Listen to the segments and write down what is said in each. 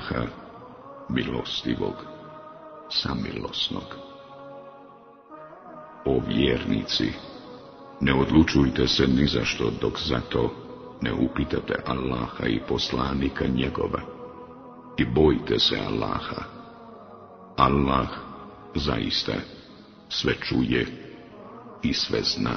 Allaha, milostivog, samilosnog. O vjernici, ne odlučujte se ni za što dok za to ne upitate Allaha i poslanika njegova i bojte se Allaha. Allah zaista sve čuje i sve zna.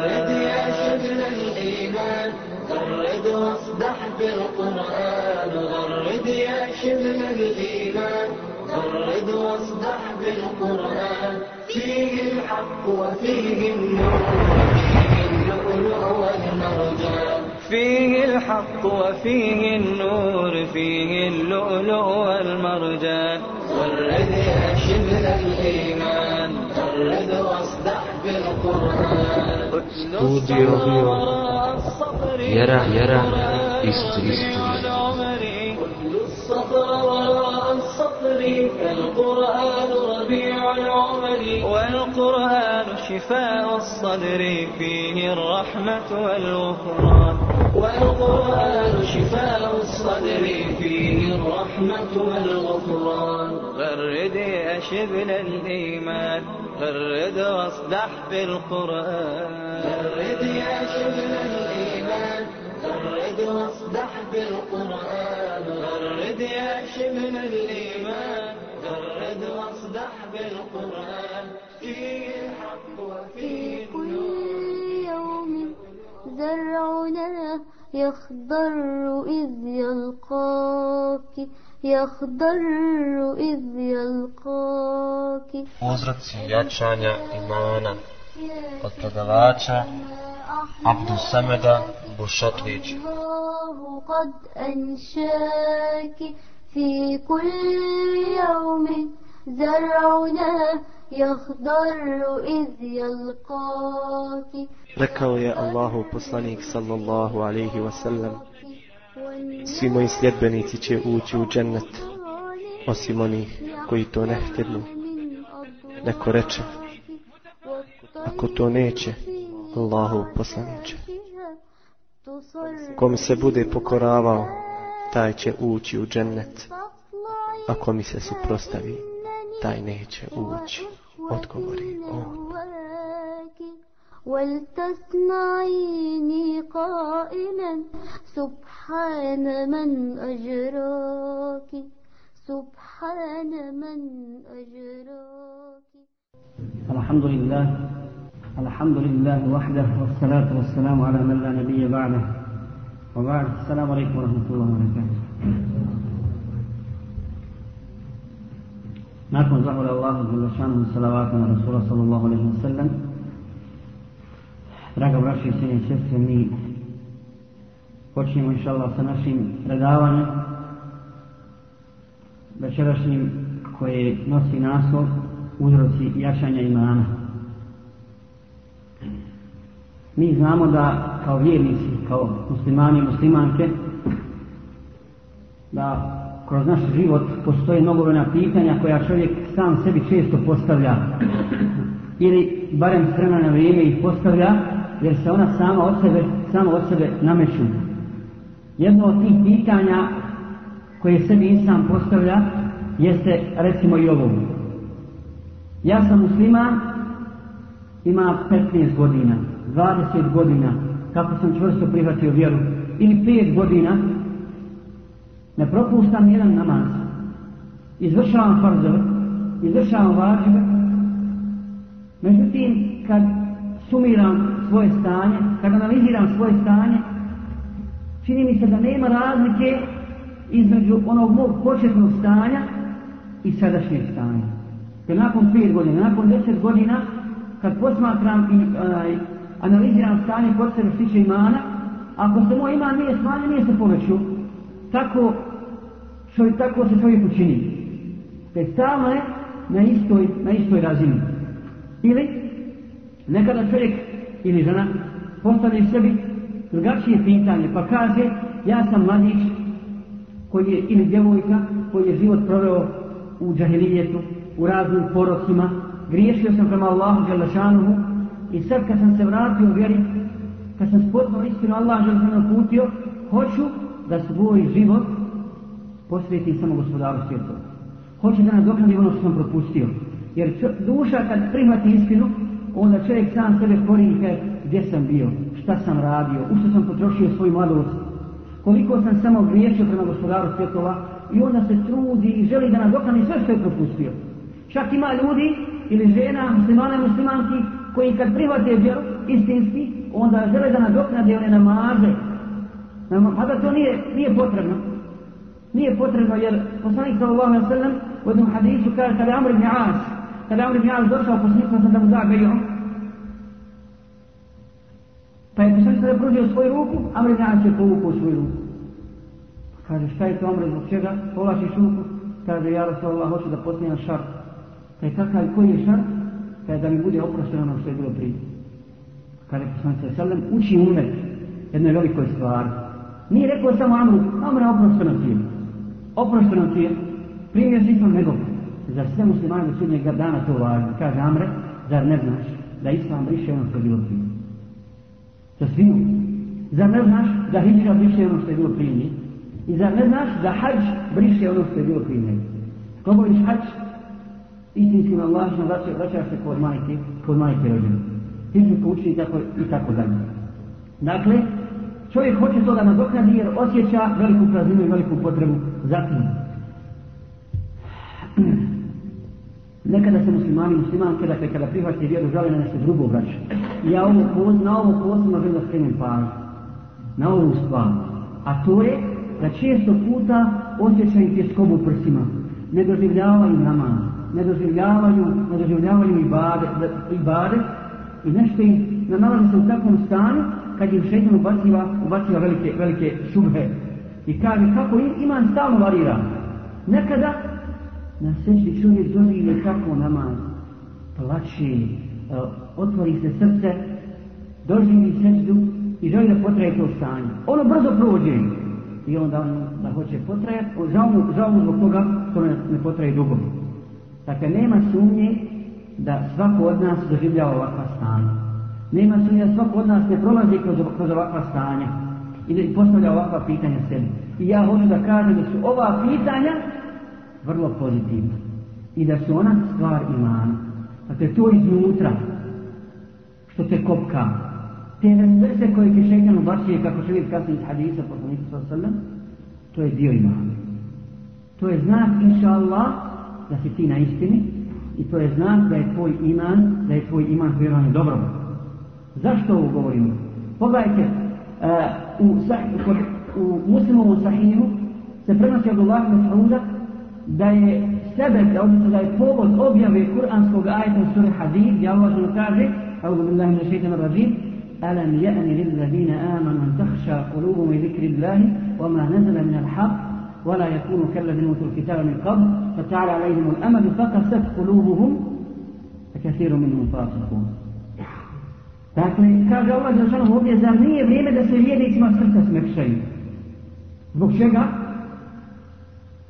واصدح بالقرآن فيه الحق وفيه النور فيه اللؤلؤ والمرجان. فيه الحق وفيه النور فيه اللؤلؤ والمرجان غرد يا شبل الإيمان غرد واصدح بالقرآن vjera, isti, isti. اتل الصبر وراء الصبر فالقرآن ربيع العمر والقرآن شفاء الصدر فيه الرحمة والغفران والقرآن شفاء الصدر فيه الرحمة والغفران. غرد يا شبل الإيمان غرد واصدح بالقرآن غرد يا شبل الإيمان غرد واصدح بالقرآن غرد يا شبل الإيمان. غرد واصدح بالقرآن فيه الحق وفيه كل النور يوم زرعنا يخضر إذ يلقاك يخضر إذ يلقاك Uzroci jačanja imana od predavača Abdu Sameda Bušatlić. الله قد أنشاك في كل يوم زرعنا يخضر إذ يلقاك Rekao je Allahu poslanik sallallahu alaihi wasallam Svi moji sljedbenici će ući u džennet Osim onih koji to ne htjednu Neko reče Ako to neće Allahu poslaniće Ko mi se bude pokoravao Taj će ući u džennet. Ako mi se suprostavi Taj neće ući. Odgovori on. ولتسمعيني قائلا سبحان من أجراك سبحان من أجراك الحمد لله الحمد لله وحده والصلاة والسلام على من لا نبي بعده. وبعد السلام عليكم ورحمة الله وبركاته Nakon zahvala Allahu Đelešanu i salavata na Rasula sallallahu alaihi wa sallam, draga braći i sine i sestre, mi počnemo inša Allah sa našim predavanjem večerašnjim koje nosi naslov uzroci jačanja imana. Mi znamo da kao vjernici, kao muslimani i muslimanke, da kroz naš život postoje mnogobrojna pitanja koja čovjek sam sebi često postavlja ili barem s vremena na vrijeme ih postavlja jer se ona sama od sebe, samo od sebe nameću. Jedno od tih pitanja koje sebi insan postavlja jeste recimo i ovo. Ja sam musliman, ima 15 godina, 20 godina, kako sam čvrsto prihvatio vjeru, ili pet godina, ne propuštam jedan namaz, izvršavam farzove, izvršavam vađive, međutim, kad sumiram svoje stanje, kad analiziram svoje stanje, čini mi se da nema razlike između onog mog početnog stanja i sadašnjeg stanja. Jer nakon pet godina, nakon deset godina, kad posmatram i uh, analiziram stanje kod sebe što imana, ako se moj iman nije smanjen, nije se povećao. Tako, čovjek, tako se čovjek učini. Te stalno je na istoj, na istoj razini. Ili, nekada čovjek ili žena postavi sebi drugačije pitanje, pa kaže, ja sam mladić koji je, ili djevojka koji je život proveo u džahilijetu, u raznim porocima, griješio sam prema Allahu Đelešanuhu i sad kad sam se vratio u vjeri, kad sam spoznao istinu Allah Đelešanuhu putio, hoću da svoj život posvetim samo gospodaru svjetova. Hoću da nadoknadim ono što sam propustio. Jer duša kad prihvati istinu, onda čovjek sam sebe kori i kaže gdje sam bio, šta sam radio, u što sam potrošio svoju mladost, koliko sam samo griješio prema gospodaru svjetova i onda se trudi i želi da nadoknadi sve što je propustio. Čak ima ljudi ili žena, muslimana i muslimanki koji kad prihvate vjeru istinski, onda žele da nadoknade one namaze. Mada to nije, nije potrebno. Nije potrebno jer poslanik sallallahu alaihi sallam u jednom hadisu kaže kada je Amr ibn As, kada je Amr ibn As došao poslanik sam da mu da pa je poslanik sada pružio svoju ruku, Amr ibn As je povukao svoju ruku. Kaže šta je to Amr zbog čega? Povlačiš ruku, kaže ja Rasulallah hoću da postijem šart. Kaže kakav koji je šart? Da mi bude oprošteno ono što je bilo prije. Kaže poslanik sallam uči umet jednoj velikoj stvari. Nije rekao samo Amru, Amra oprošteno ti je. Oprošteno ti je. Primjer si islam nego. Za sve muslimane do sudnjeg dana to važno. Kaže Amre, zar ne znaš da islam briše ono što je bilo prije? Za sviju. Zar ne znaš da hijđa briše ono što je bilo prije? I zar ne znaš da hađ briše ono što je bilo prije njega? Ko voliš hađ, istinskim Allahom vraćaš vraća se kod majke, kod majke rođene. Hijđu pouči i tako, i tako dalje. Dakle, čovjek hoće to da nadoknadi jer osjeća veliku prazninu i veliku potrebu za tim. Nekada se muslimani muslimanke, dakle kada prihvatite vjeru, žele na nešto drugo vraća. Ja ovo, na ovo posebno želim da skrenem pažnju. Na ovu stvar. A to je da često puta osjećaju tjeskobu prsima. Ne doživljavaju namaz. Ne doživljavaju, ne doživljavaju i bade, i bade i nešto im nalazi se u takvom stanju kad im šeitan ubaciva, ubaciva velike, velike šubhe. I kaže kako iman stalno varira. Nekada na seždi čovjek dožive kako namaz, plaće, otvori se srce, doživi seždu i želi da potraje to stanje. Ono brzo prođe i onda on da hoće potrajati, žao mu zbog toga što ne, ne potraje dugo. Dakle, nema sumnje da svako od nas doživljava ovakva stanja. Nema sumnje da svako od nas ne prolazi kroz, kroz ovakva stanja i postavlja ovakva pitanja sebi. I ja hoću da kažem da su ova pitanja vrlo pozitivna i da su ona stvar imana. Dakle, to iznutra što te kopka, te vesvese koje ti šeitan ubacuje, kako će vidjeti kasnije iz hadisa poslanika sallam, to je dio imana. To je znak, inša Allah, da si ti na istini i to je znak da je tvoj iman, da je tvoj iman vjerovanje dobro. Zašto ovo govorimo? Pogledajte, uh, u, u, u muslimovom sahihu se prenosi od Allah Mas'uda da je sebe, odnosno da je povod objave kuranskog ajeta u suri Hadid, gdje Allah žele kaže, أعوذ بالله من الشيطان الرجيم ألم يأن للذين آمنوا أن تخشى قلوبهم لذكر الله وما نزل من الحق ولا يكونوا كالذين أوتوا الكتاب من قبل فتعالى عليهم الأمل فقست قلوبهم فكثير منهم فاسقون Dakle, kaže Allah za šanom ovdje, zar nije vrijeme da se vjernicima srca smekšaju? Zbog čega?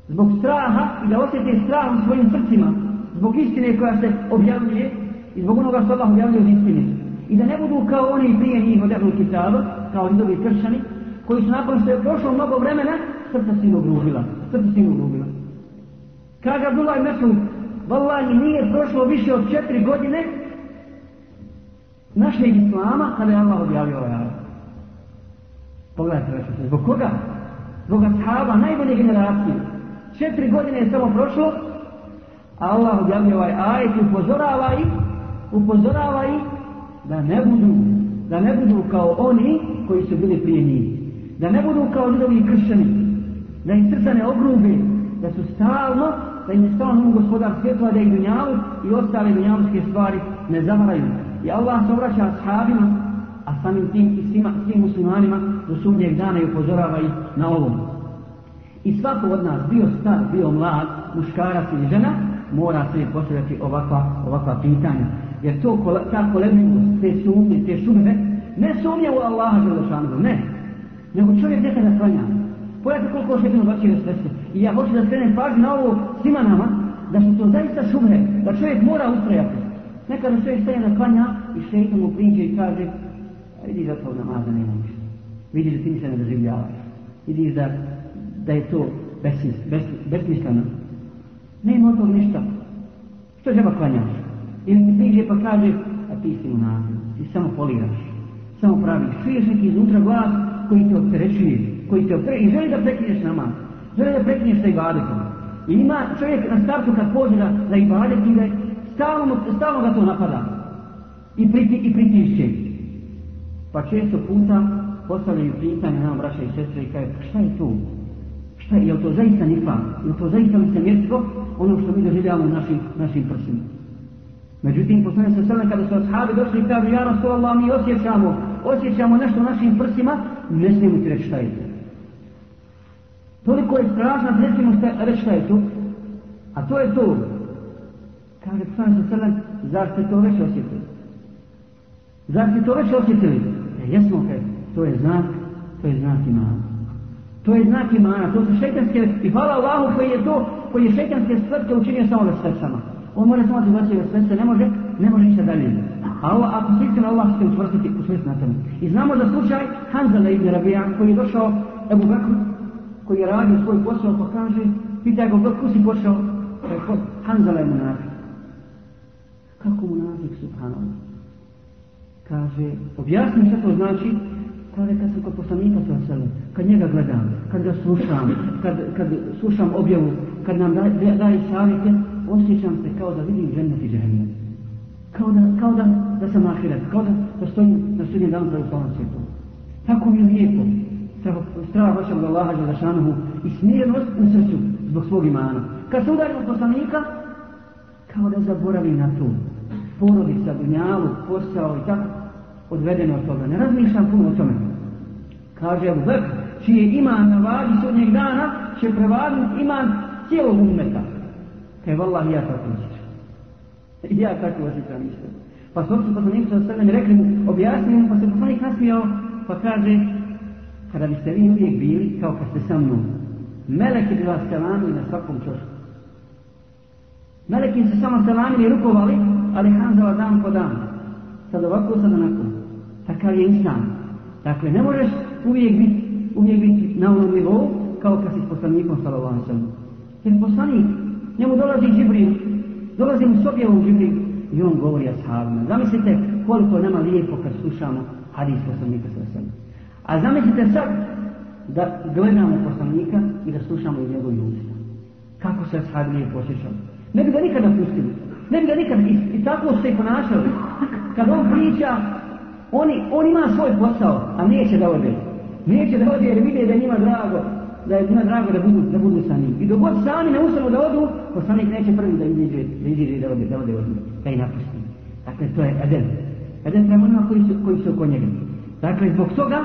Zbog straha i da osjete strah u svojim srcima. Zbog istine koja se objavljuje i zbog onoga što Allah objavljuje od istine. I da ne budu kao oni prije njih od Ebu Kitaba, kao njihovi kršćani, koji su nakon što je prošlo mnogo vremena, srca si ogrubila. Srca si im ogrubila. Kaže Abdullah i Mesud, Wallahi nije prošlo više od četiri godine našeg islama kada je Allah objavio ovaj ajet. Pogledajte vaše Zbog koga? Zbog ashaba, najbolje generacije. Četiri godine je samo prošlo, a Allah objavio ovaj ajet i upozorava ih, upozorava ih da ne budu, da ne budu kao oni koji su bili prije njih. Da ne budu kao ljudovi kršćani. Da im srca ne ogrube, da su stalno, da im je stalno gospodar svjetova, da ih dunjavu i ostale dunjavske stvari ne zamaraju. I Allah se obraća ashabima, a samim tim i svima, svim muslimanima do sudnjeg dana i upozorava ih na ovo. I svako od nas, bio star, bio mlad, muškarac ili žena, mora se postavljati ovakva, ovakva pitanja. Jer to, ta kolebnost, te sumnje, te šubeve, ne sumnje u Allaha Želešanu, ne. Nego čovjek nekada klanja. Pogledajte koliko šetinu baci vesvese. I ja hoću da skrenem pažnju na ovo svima nama, da su to zaista šubhe, da čovjek mora ustrajati. Nekada čovjek staje na klanja i šeitan mu priđe i kaže, a vidi za to namaza nema ništa. Vidiš da ti se ne doživljavaš. Vidiš da, da je to besmisleno. Nema od toga ništa. Što treba klanjaš? Ili mi priđe pa kaže, a ti si u nazivu, ti samo poliraš, samo praviš. Čuješ neki iznutra glas koji te opterećuje, koji te opterećuje i želi da prekineš namaz, želi da prekineš sa ibadetom. I ima čovjek na startu kad pođe da, da ibadet ide, stalno, stalno ga to napada. I, priti, i pritišće. Pa često puta postavljaju pitanje nam braća i sestre i kaže, šta je tu? Šta je, je to zaista nifa? Je to zaista licemjerstvo? Ono što mi doživljavamo u našim, našim prsima. Međutim, poslanje sa sebe kada su ashabi došli i kažu, ja Rasulallah, mi osjećamo, osjećamo nešto našim prsima, ne smijemo ti reći šta je to. Toliko je strašno, ne smijemo reći šta je to. A to je to. Kaže poslanje sa sebe, zar ste to već osjetili? Zar ste to već osjetili? E, jesmo, kaj, to je znak, to je znak imana. To je znak imana, to su šeitanske, i hvala Allahu koji je to, koji je šeitanske stvrtke učinio samo vesvesama. On može samo baci vesvese, ne može, ne može ništa dalje. A ovo, ako se istina Allah će učvrstiti u svest na tome. I znamo za slučaj Hanzala ibn Rabija, koji je došao Ebu Bekru, koji je radio svoj posao, pa kaže, pitaj ga, kako si počeo? Hanzala je munafik. Kako munafik, subhanallah? Kaže, objasni što to znači, Kaže, kad sam kod poslanika sa kad njega gledam, kad ga slušam, kad, kad slušam objavu, kad nam daje, daje savjete, osjećam se kao da vidim džennet i džennet. Kao da, kao da, da sam ahiret, kao da, da stojim na sudnjem danu u slavom svijetu. Tako mi je lijepo. Strava vaša od Allaha Želešanuhu i smirenost u srcu zbog svog imana. Kad se udarim od poslanika, kao da zaboravim na to. Porodica, dunjalu, posao i tako, odvedeno od toga. Ne razmišljam puno o tome. Kaže Abu Bekr, čiji je iman na vadi sudnjeg dana, će prevaditi iman cijelog umeta. Kaj vallah ja tako osjećam. Ja tako osjećam isto. Pa su poslanik sa sredem rekli mu, objasnili mu, pa se poslanik nasmijao, pa kaže, kada biste vi uvijek bili kao kad ste sa mnom, meleki bi vas selamili na svakom čošku. Meleki se samo selamili i rukovali, ali Hanzala dan po dan. Sad ovako, sad onako. Takav je insan. Dakle, ne možeš uvijek biti, uvijek biti na onom nivou kao kad si s poslanikom alaihi Jer poslanik, njemu dolazi Džibril, dolazi mu sobjevom Džibril i on govori ashabima. Zamislite koliko je nama lijepo kad slušamo hadis poslanika sallallahu A zamislite sad da gledamo poslanika i da slušamo iz njegovih usta. Kako se ashabi lijepo osjećali. Ne bi ga nikada pustili. Ne bi ga nikada, i, i tako se i ponašali. Kad on priča, oni, on ima svoj posao, a neće da ode. Neće da ode jer vide da njima drago, da je njima drago da budu, da budu sa njim. I dok sami ne ustanu da odu, poslanik neće prvi da iziđe, da iziđe da ode, da ode od njih, da ih napusti. Dakle, to je Eden. Eden prema onima koji su, koji su oko njega. Dakle, zbog toga,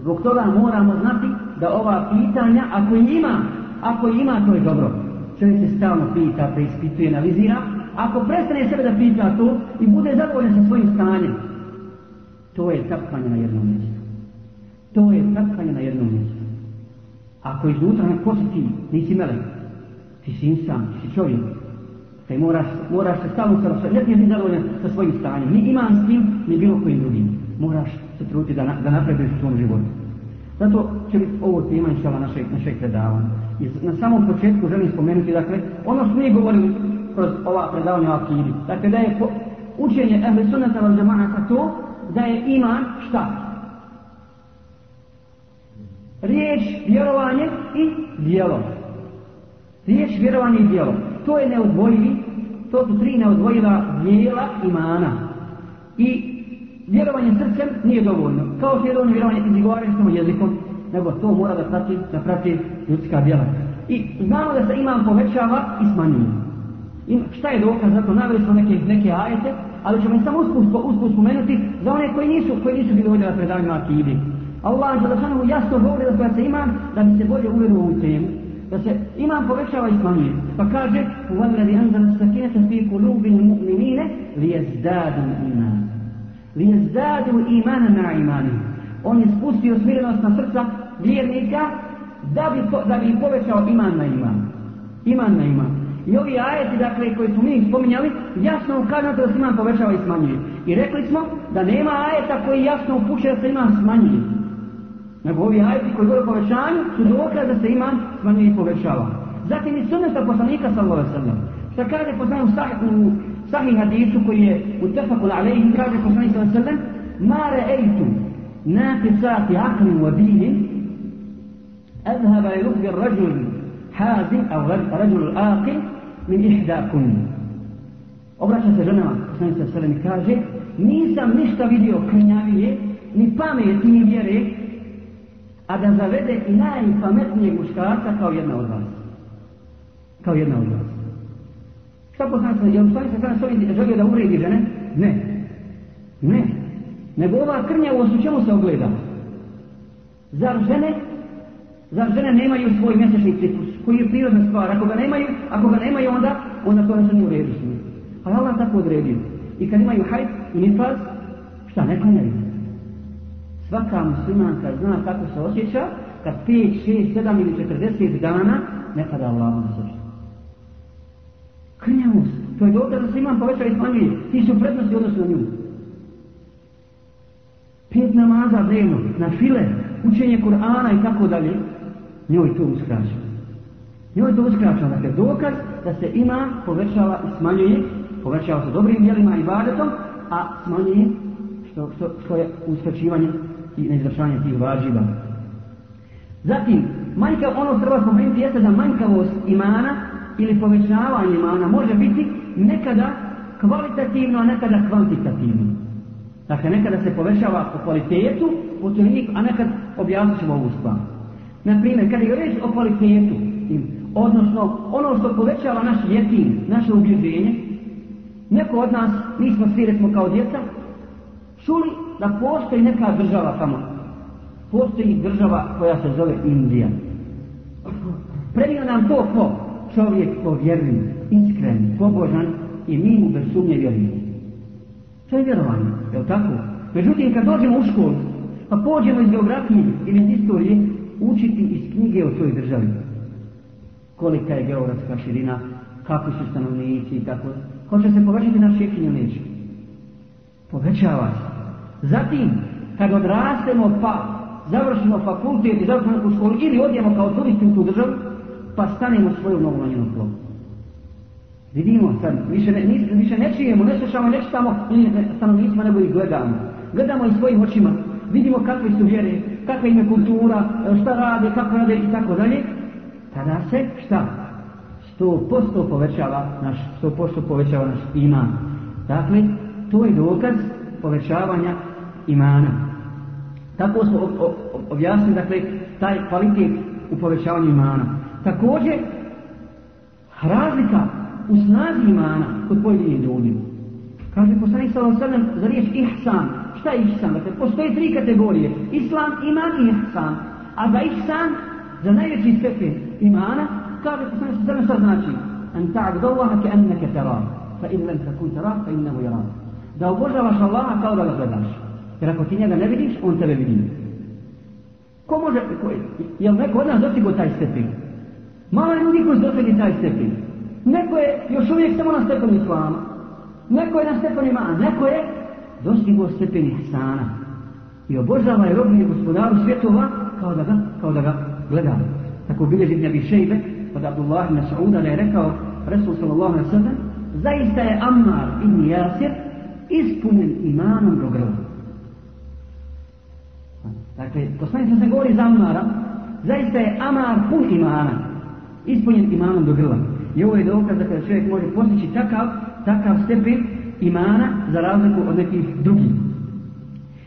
zbog toga moramo znati da ova pitanja, ako ima, ako ima, to je dobro. Čovjek se stalno pita, preispituje, analizira, ako prestane sebe da pita to i bude zadovoljan sa svojim stanjem, to je tapkanje na jednom mjestu. To je tapkanje na jednom mjestu. Ako iznutra ne ti, nisi melek, ti si insan, ti si čovjek, te moraš, se stalno sa ne biti zadovoljan sa svojim stanjem, ni imanskim, ni bilo kojim drugim. Moraš se truditi da, da napreduješ u svom životu. Zato će biti ovo tema inšala našeg, našeg predavanja. I na samom početku želim spomenuti, dakle, ono što mi govorili kroz ova predavanja o akidi. Dakle, da je po, učenje ehli sunnata val džemata to da je iman šta? Riječ, vjerovanje i djelo. Riječ, vjerovanje i djelo. To je neodvojivi, to su tri neodvojiva dijela imana. I vjerovanje srcem nije dovoljno. Kao što je dovoljno vjerovanje izgovaranje samo jezikom, nego to mora da prati, da prati ljudska djela. I znamo da se imam povećava i smanjuje. I šta je dokaz za to? Naveli smo neke, neke ajete, ali ćemo samo usput, usput spomenuti za one koji nisu, koji nisu bili ovdje na predavanju akidi. Allah Đelešanovu jasno govori da koja se imam da bi se bolje uvjerio u ovu temu. Da se imam povećava i smanjuje. Pa kaže وَالَّذِي أَنْزَلَ السَّكِنَةَ فِي قُلُوبِ الْمُؤْمِنِينَ لِيَزْدَادُوا إِيمَانًا Lijezadu imana na imani. On je spustio smirenost na srca vjernika da bi, da bi povećao iman na iman. Iman na iman. I ovi ajeti, dakle, koji smo mi spominjali, jasno ukazano da se iman povećava i smanjuje. I rekli smo da nema ajeta koji jasno upućuje da se iman smanjuje. Nego ovi ajeti koji govore o povećanju su dokaz da se iman smanjuje i povećava. Zatim i sunneta poslanika sallallahu alejhi ve sellem. Šta kaže poslanik u sahih, hadisu koji je u tefakul alejhi, kaže poslanik sallallahu alejhi ve sellem: "Ma ra'aytu naqisati aqlin wa dinin أذهب للب الرجل حازم أو رجل آقل من إحداكم obraća se ženama, poslanik sa selem kaže, nisam ništa vidio krnjavije, ni pameti, ni vjere, a da zavede i najpametnijeg muškarca kao jedna od vas. Kao jedna od vas. Šta poslanik je li poslanik sa selem želio da uvredi žene? Ne. Ne. Nego ova krnjavost u čemu se ogleda? Zar žene Zar žene nemaju svoj mjesečni ciklus, koji je prirodna stvar? Ako ga nemaju, ako ga nemaju, onda, onda to nešto nije u redu. Ali Allah tako odredio. I kad imaju hajt i nifaz, šta ne klanjaju? Svaka muslimanka zna kako se osjeća kad 5, 6, 7 ili 40 dana ne pada Allah na srcu. Krnjavost. To je dokaz da se imam poveća i smanjuje. Ti su prednosti odnosno na nju. Pet namaza dnevno, na file, učenje Kur'ana i tako dalje, njoj to uskraća. Njoj to uskraća, dakle dokaz da se ima povećava i smanjuje, povećava se dobrim djelima i badetom, a smanjuje što, što, što je uskraćivanje i neizvršavanje tih važiva. Zatim, manjka, ono treba spomenuti jeste da manjkavost imana ili povećavanje imana može biti nekada kvalitativno, a nekada kvantitativno. Dakle, nekada se povećava po kvalitetu, po toniku, a nekad objasnit ćemo ovu stvar. Naprimjer, kada je reč o kvalitetu, odnosno ono što povećava naš jetin, naše ubjeđenje, neko od nas, mi smo svi recimo kao djeca, čuli da postoji neka država tamo. Postoji država koja se zove Indija. Prenio nam to ko? Čovjek povjerljiv, iskren, pobožan i mi mu bez sumnje vjerujemo. To je vjerovanje, je li tako? Međutim, kad dođemo u školu, pa pođemo iz geografije ili iz istorije, učiti iz knjige o toj državi. Kolika je geografska širina, kakvi su stanovnici i tako. Hoće se povećati naš jekin ili neće? Povećava se. Zatim, kad odrastemo pa završimo fakultet i završimo neku školu ili odjemo kao turisti u tu državu, pa stanemo svoju novu na tlovu. Vidimo sad, više ne, nis, više ne čijemo, ne slušamo, ne čitamo stanovnicima, nego ih gledamo. Gledamo i svojim očima, vidimo kakve su vjere, kakva im je kultura, šta rade, kako rade i tako dalje. Tada se, šta? Sto posto povećava naš, sto posto povećava naš iman. Dakle, to je dokaz povećavanja imana. Tako smo objasnili, dakle, taj kvalitet u povećavanju imana. Također, razlika u snazi imana kod pojedinih ljudi. Kaže poslanik sallallahu alejhi ve za riječ ihsan. Šta je ihsan? Dakle, postoje tri kategorije: islam, iman i ihsan. A za ihsan, za najveći stepen imana, kaže poslanik ve sellem znači: "An ta'budallaha ka'annaka tarah, fa in lam takun tarah, fa innahu yarak." Da obožavaš Allaha kao da ga gledaš. Jer ako ti njega ne vidiš, on tebe vidi. Ko može, ko, jel neko od nas dostigo taj stepen? Malo je ljudi koji su taj stepen. Neko je još uvijek samo na stepenu islama. Neko je na stepenu imana. Neko je dostigo stepen ihsana. I obožava je robni gospodaru svjetova kao da ga, kao da ga gleda. Tako bilježi Ibn Abi Šejbe od Abdullah ibn Sa'uda da je rekao Resul sallallahu alaihi sallam zaista je Ammar ibn Jasir ispunjen imanom do grla. Dakle, poslanik se govori za Ammara, zaista je amar pun imana, ispunjen imanom do grla. I ovo je dokaz da kada čovjek može postići takav, takav stepen imana za razliku od nekih drugih.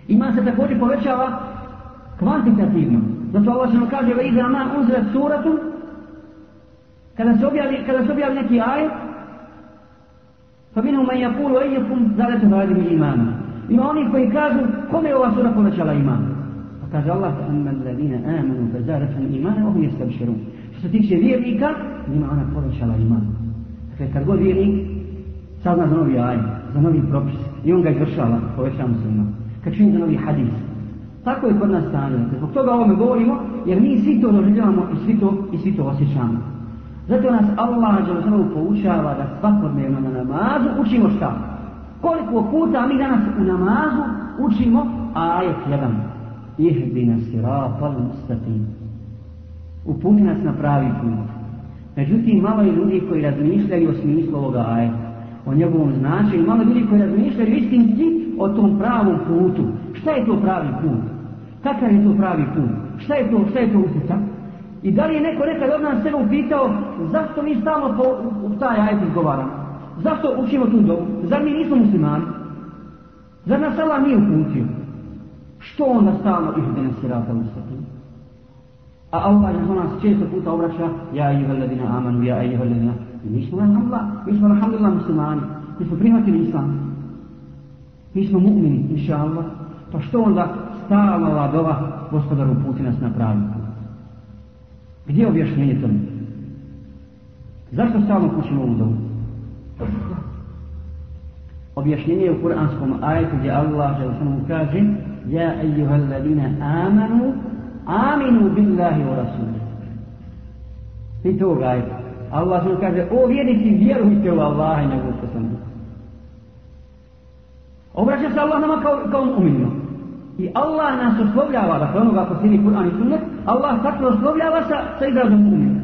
Iman se također povećava kvantitativno. Zato Allah se kaže ve iza ma uzrat suratu kada se objavi, kada se objavi neki ajet fa minhum man yaqulu ayyukum zadatu hadhihi imana. Ima oni koji kažu kome je ova sura povećala iman. Pa kaže Allah amma alladhina amanu fa zadatuhum imana wa hum yastabshirun. Što se tiče vjernika, njima ona povećala iman. Dakle, kad god vjernik sazna za novi ajet, za novi propis i on ga izvršava, povećava mu se iman. Kad čini za novi hadis, tako je kod nas stanje. Zbog toga ovome govorimo, jer mi svi to doživljavamo i svi to, i svi to osjećamo. Zato nas Allah Đelešanovu poučava da svakodnevno na namazu učimo šta? Koliko puta mi danas u namazu učimo ajet jedan. Ihdina sirapal mustaqim. Uputi nas na pravi put. Međutim, malo je ljudi koji razmišljaju o smislu ovoga ajeta, o njegovom značenju, malo ljudi koji razmišljaju istinski o tom pravom putu. Šta je to pravi put? Kakav je to pravi put? Šta je to, šta je to uputa? I da li je neko nekad od nas sebe upitao zašto mi stalno po, u taj ajet izgovaramo? Zašto učimo tu dobu? Zar mi nismo muslimani? Zar nas Allah nije uputio? Što onda stalno ihdena sirata ustatim? A Allah je nas često puta obraća Ja i ladina amanu, ja i ladina Mi smo alhamdulillah, mi smo alhamdulillah muslimani Mi smo prihvatili islam Mi smo mu'mini, inša Allah Pa što onda stalno ova dova Gospodaru puti nas na pravi put Gdje je objašnjenje tome? Zašto stalno kućimo ovu dovu? Objašnjenje je u kuranskom ajetu gdje Allah mu kaže Ja ejuhal ladina amanu Aminu billahi wa rasulih I to ajeta Allah mu kaže O vjernici vjerujte u Allaha i njegovu poslanika Obraća se Allah nama kao, kao. I Allah nas oslovljava, dakle onoga ko slijedi Kur'an i Sunnet, Allah tako oslovljava sa, sa izrazom umilno.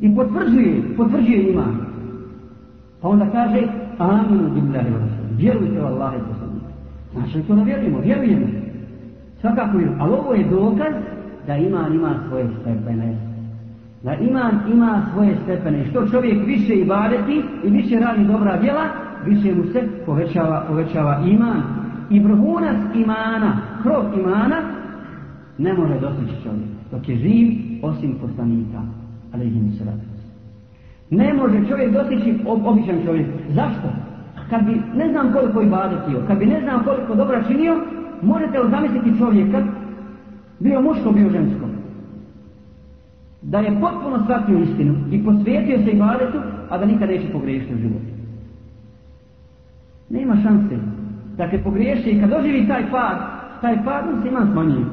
I potvrđuje, potvrđuje iman. Pa onda kaže, aminu billahi wa rasulih. Vjerujte u Allaha i poslanika. Znači to ne vjerujemo? Vjerujemo. Svakako je, ali ovo je dokaz da iman ima svoje stepene. Da iman ima svoje stepene. I što čovjek više ibadeti i više radi dobra djela, više mu se povećava, povećava iman. I vrhunac imana, krov imana, ne može dostići čovjek. Dok je živ, osim poslanika. Ali im se radi. Ne može čovjek dostići ob, običan čovjek. Zašto? Kad bi ne znam koliko ibadetio, kad bi ne znam koliko dobra činio, možete li zamisliti čovjeka, bio muško, bio žensko, da je potpuno shvatio istinu i posvijetio se ibadetu, a da nikad neće pogriješiti u životu. Nema šanse. Dakle, pogriješi i kad doživi taj pad, taj pad se ima smanjuje.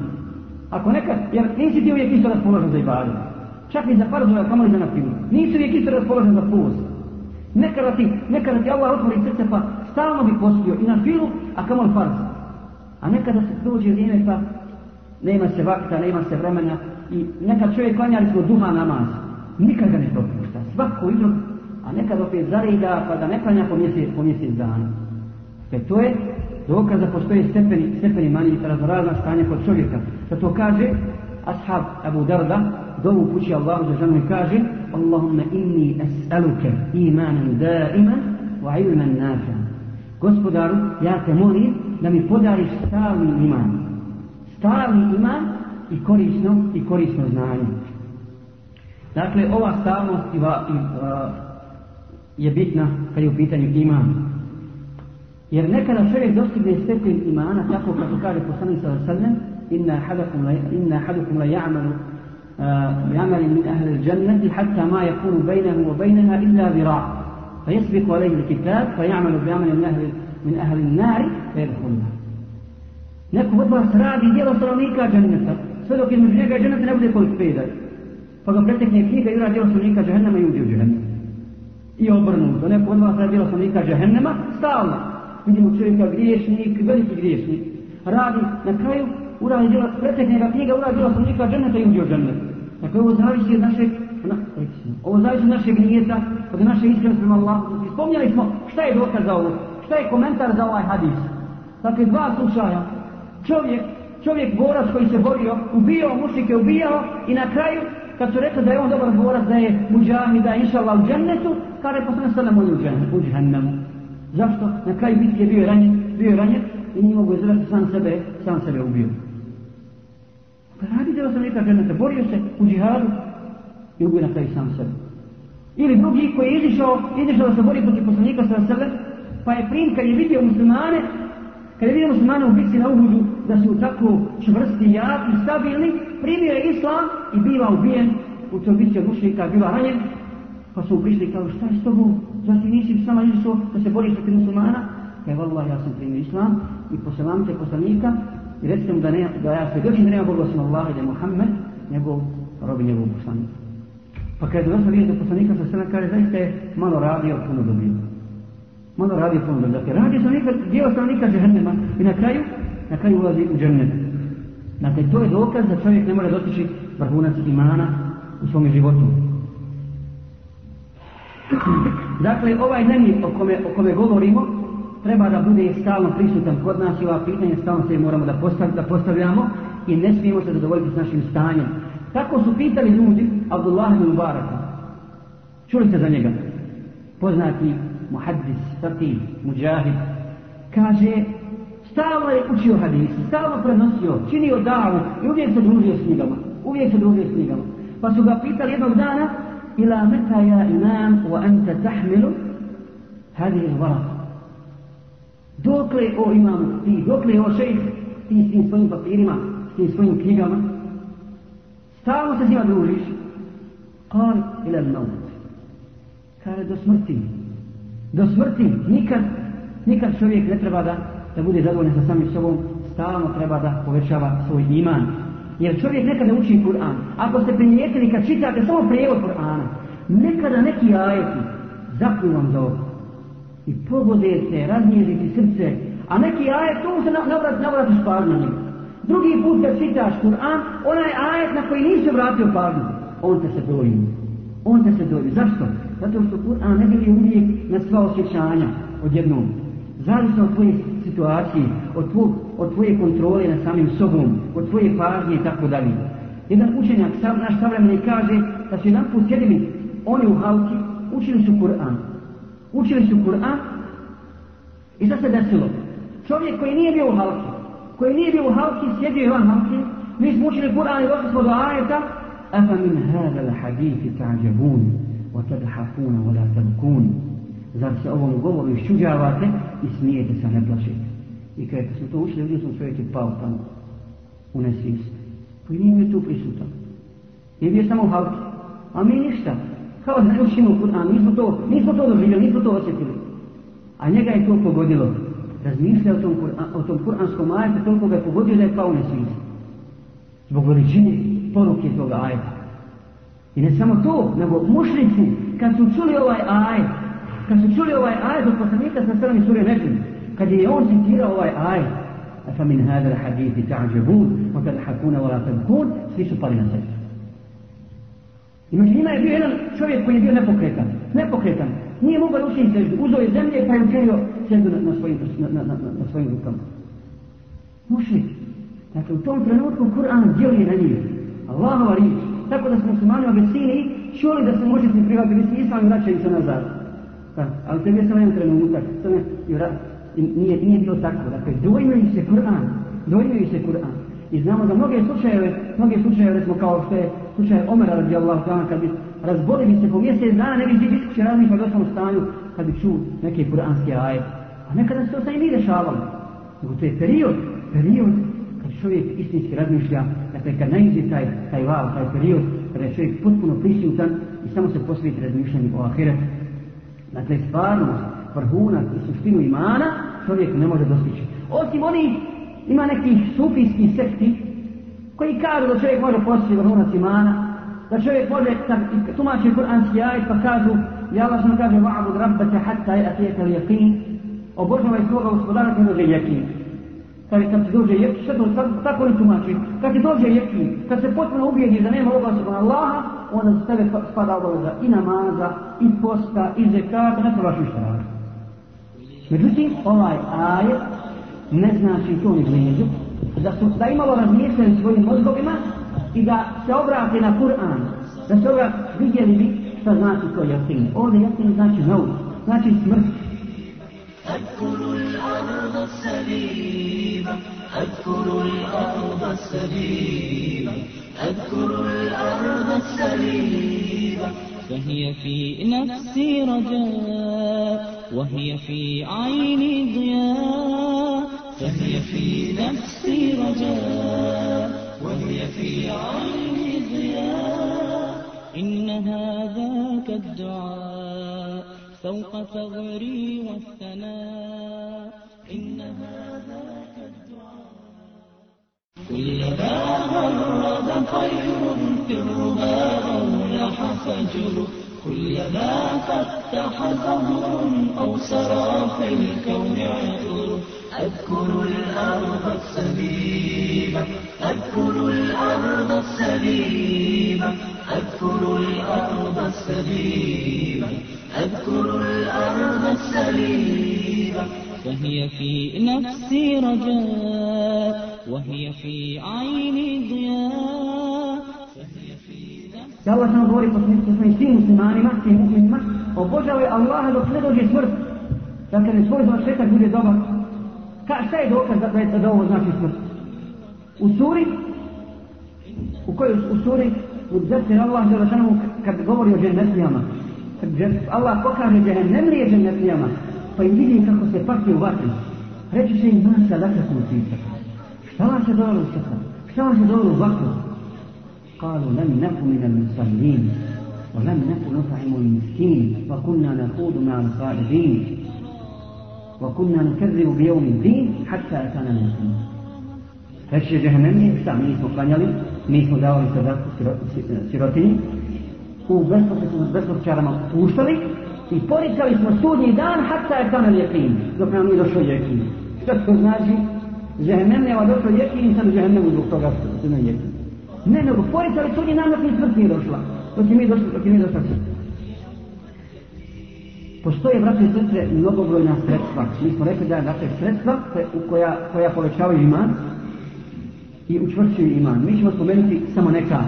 Ako nekad, jer nisi ti uvijek isto raspoložen za ibadet. Čak i za farzove, kamo li za nafilu. Nisi uvijek isto raspoložen za post. Nekada ti, nekada ti Allah otvori srce pa stalno bi postio i na filu, a kamo li farz. A nekada se dođe vrijeme pa nema se vakta, nema se vremena i nekad čovjek klanja smo duha namaz. Nikad ga ne propušta. Svako jutro, a nekad opet zarida pa da ne klanja po mjesec, po mjesec dana. E to je dokaz da postoje stepeni, stepeni mani i raznorazna stanja kod čovjeka. Zato kaže ashab Abu Darda, dovu pući Allahu za ženu i kaže Allahumma inni es'aluke imanan daiman wa ilman nafa. Gospodaru, ja te molim da mi podariš stalni iman. Stalni iman i korisno, i korisno znanje. Dakle, ova stalnost i, va, a, je bitna kad je u pitanju iman. Jer nekada čovjek dostigne stepen imana, tako kako kaže poslanik ve sellem, inna ahadakum la inna ahadakum la ya'malu بعمل من أهل الجنة حتى ما يكون بينه وبينها إلا ذراع فيسبق عليه الكتاب فيعمل بعمل من أهل من أهل النار فيدخلها Neko od vas radi djelo stanovnika dženneta, sve dok između njega i dženneta ne bude koliko pedaj. Pa ga pretekne knjiga i radi djelo stanovnika džehennema i uđe u džehennem. I obrnuto, neko od vas radi djelo stanovnika džehennema, stalno vidimo čovjeka griješnik, veliki griješnik, radi na kraju, uradi djela, pretekne ga knjiga, uradi djela stanovnika dženneta i uđe u džennet. Dakle, ovo zavisi od našeg, na, ovo zavisi od našeg nijeta, od naše iskrenosti prema Allahu. Spomnjali smo šta je dokaz za ovo, šta je komentar za ovaj hadis. Dakle, dva slučaja. Čovjek čovjek borac koji se borio, ubijao mušike, ubijao i na kraju kad su rekli da je on dobar borac, da je muđahid, da je inšallah u džennetu, kada je poslanik sada moj u džennemu. Zašto? Na kraju bitke bio je ranjen, bio je ranjen i nije mogu izraziti sam sebe, sam sebe ubio. Pa radi da sam dženneta, borio se u džihadu i ubio na kraju sam sebe. Ili drugi koji je izišao, izišao da se bori protiv poslanika sa sebe, pa je prim kad je vidio muslimane, kad je vidio muslimane u bitci na Uhudu, da su tako čvrsti, jaki, stabilni, primio je islam i biva ubijen u toj bitci od mušnika, biva ranjen, pa su prišli i kao šta je s tobom, zar ti nisi sama izišao da se boriš protiv muslimana? Kaj vallah, ja sam primio islam i poselam te poslanika i recite da, ne, da ja svjedočim da nema Boga osim Allah i da je Muhammed njegov robi njegov poslanik. Pa kada je došao vidjeti poslanika sa strana, kaže, zaista je malo radio, puno dobio. Malo radio, puno dobio. Dakle, radio sam nikad, dio stanovnika džehennema i na kraju, na kraju ulazi u džennet. Dakle, to je dokaz da čovjek ne mora dostići vrhunac imana u svom životu. Dakle, ovaj nemir o kome, o kome govorimo, treba da bude stalno prisutan kod nas i ova pitanja stalno se moramo da, postav, da postavljamo i ne smijemo se zadovoljiti s našim stanjem. Tako su pitali ljudi Abdullah ibn Mubaraka. Čuli ste za njega? Poznati muhaddis, fatih, muđahid. Kaže, stalno je učio hadis, stalno prenosio, činio davu i uvijek se družio s knjigama. Uvijek se družio s knjigama. Pa su ga pitali jednog dana, ila meta ja imam wa anta tahmilu hadih il Dokle o imamu ti, dokle o šejh ti s tim svojim papirima, s tim svojim knjigama, Stalno se s njima družiš. Kal ila al-maut. Kaže do smrti. Do smrti. Nikad, nikad čovjek ne treba da, da bude zadovoljan sa samim sobom. Stalno treba da povećava svoj iman. Jer čovjek nekada uči Kur'an. Ako ste primijetili kad čitate samo prijevod Kur'ana, nekada neki ajeti zapnu vam za oko. I pogodete, raznijeziti srce, a neki ajet tu se navratiš pažnju na njega. Drugi put kad čitaš Kur'an, onaj ajet na koji nisi vratio pažnju, on te se doji. On te se doji. Zašto? Zato što Kur'an ne bili uvijek na sva osjećanja odjednom. Zavisno od tvoje situacije, od, tvoj, od tvoje kontrole na samim sobom, od tvoje pažnje i tako dalje. Jedan učenjak, sam, naš savremeni kaže da su jedan put sjedili oni u halki, učili su Kur'an. Učili su Kur'an i šta se desilo? Čovjek koji nije bio u halki, koji nije bio u halki, sjedio je van halki, mi smo učili Kur'an i došli smo do ajeta, hadithi ta'đabun, wa tadhafuna, wa la tabkun. Zar se ovom govoru iščuđavate i smijete se, ne plašite. I kada smo to učili, vidio sam čovjek je pao tamo, u nesvijest. Koji. A. A njega je to pogodilo razmišlja o tom, o tom kuranskom ajetu, toliko ga je pogodio da je pao nesvijest. Zbog veličine poruke toga ajeta. I ne samo to, nego mušnici, kad su čuli ovaj ajet, kad su čuli ovaj ajet od poslanika sa strani sure Nežim, kad je on citirao ovaj ajet, fa min hada hadithi ta'đabun, wa tadhakuna wa la tabkun, svi su pali na sebe. I među njima je bio jedan čovjek koji je bio nepokretan. Nepokretan. Nije mogao da učini seždu. Uzao je zemlje pa je učinio seždu na, na, svojim, na, na, na, na svojim rukama. Mušnik. Dakle, u tom trenutku Kur'an djeluje na njih. Allahova riječ. Tako da smo muslimani u Abesini čuli da se mušnici prihvatili, mislim, islam vraćaju se nazad. Pa, ali to je bio samo jedan trenutak. Samo i nije, nije bilo tako. Dakle, dojmaju se Kur'an. Dojmaju se Kur'an. I znamo da mnoge slučajeve, mnoge slučajeve, recimo kao što je slučaj Omera radijallahu ta'ala, kad bi razbolili se po mjesec dana, ne bi diskuće razmišljali o tom stanju, kad bi čuo neke kuranske aje. A nekada se to sa i nije dešavalo. Nego to je period, period kad čovjek istinski razmišlja, dakle kad najde taj, taj val, taj period, kada je čovjek potpuno prisutan i samo se posvijeti razmišljanju o ahiretu. Dakle, stvarnost, vrhunac i suštinu imana čovjek ne može dostići. Osim onih ima nekih sufijskih sekti koji kažu da čovjek može postići vrhunac imana, da čovjek može tumači kuranski ajet pa kažu ja Allah što kaže va'bud rabbaka hatta ya'tiyaka al-yaqin obožavaj svoga gospodara kad dođe jekin kad, kad ti dođe jekin što to tako ne tumači kad ti dođe jekin kad se potpuno ubijedi da nema oglasa kod Allaha onda za tebe spada obaveza i namaza i posta i zekata ne trebaš ništa raditi međutim ovaj ajet ne znači to ni blizu da, su, da imalo razmišljaju svojim mozgovima i da se obrate na Kur'an. Da se obrate, vidjeli bi šta znači to jakin. Ovdje jakin znači nauk, znači smrt. أذكر الأرض السليمة أذكر الأرض السليمة أذكر الأرض السليمة. فهي في نفسي رجاء وهي في عيني ضياء. فهي في نفسي رجاء وهي في عيني ضياء. إن هذاك الدعاء. فوق ثغري والثناء. إن هذاك الدعاء. كلما غرد خير في الربا أو لاح فجر كلما فتح زهر أو سرى في الكون عطر. أذكر الأرض السليمة. أذكر الأرض السليمة. أذكر الأرض السليمة. أذكر الأرض السليمة فهي في نفسي رجاء وهي في عيني ضياء فهي في نفسي Da Allah samo govori svojim svim muslimanima, svim mu'minima, obožavaj Allaha dok ne dođe smrt. Dakle, ne svoj završetak bude dobar. Ka, šta je dokaz da, da, je, da ovo znači smrt? U suri, u kojoj u suri, u Zesir Allah Đelešanu kad govori o džennetlijama, جس الله بكرة جهنم لي جنة نيما طيب لي كاكو سيباكي وباكي رجل شيء ما سلككم فيه شتوا شدور السفر شتوا شدور البكر. قالوا لم نكن من المصلين ولم نكن نطعم المسكين وكنا نخوض مع الخائضين وكنا نكذب بيوم الدين حتى أتانا اليقين هشي جهنمي؟ استعمل فقانيلي ميخو داوي سيرتي u bespočarama puštali i poricali smo sudnji dan hatta je tamo jekin, dok nam nije došao jekin. Što to znači? Džahnemnjava došao jekin i sad u džahnemu zbog toga što ne jekin. Ne, nego poricali sudnji dan dok mi smrt nije došla. Dok je mi došla, dok je mi došla smrt. Postoje, brate i sestre, mnogobrojna sredstva. Mi smo rekli da je, dakle, sredstva koja, koja povećavaju iman i učvršćuju iman. Mi ćemo spomenuti samo neka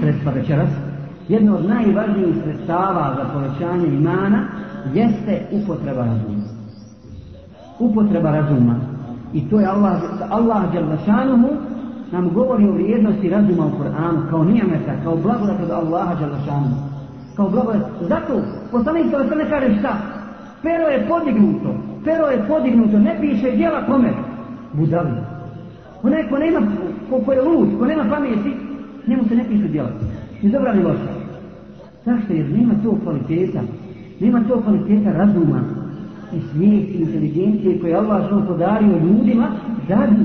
sredstva večeras. Jedno od najvažnijih sredstava za povećanje imana jeste upotreba razuma. Upotreba razuma. I to je Allah, Allah nam govori o vrijednosti razuma u Koranu kao nijemeta, kao blagodat od Allaha Đalešanomu. Kao blagodat. Zato, poslanik se ne kaže šta? Pero je podignuto. Pero je podignuto. Ne piše djela kome? Budali. Onaj ko nema, ko, ko je lud, ko nema pameti, njemu se ne piše djela. Ni loša. Zašto? Jer nema to kvaliteta. Nema to kvaliteta razuma i svijesti, inteligencije koje Allah što podario ljudima da bi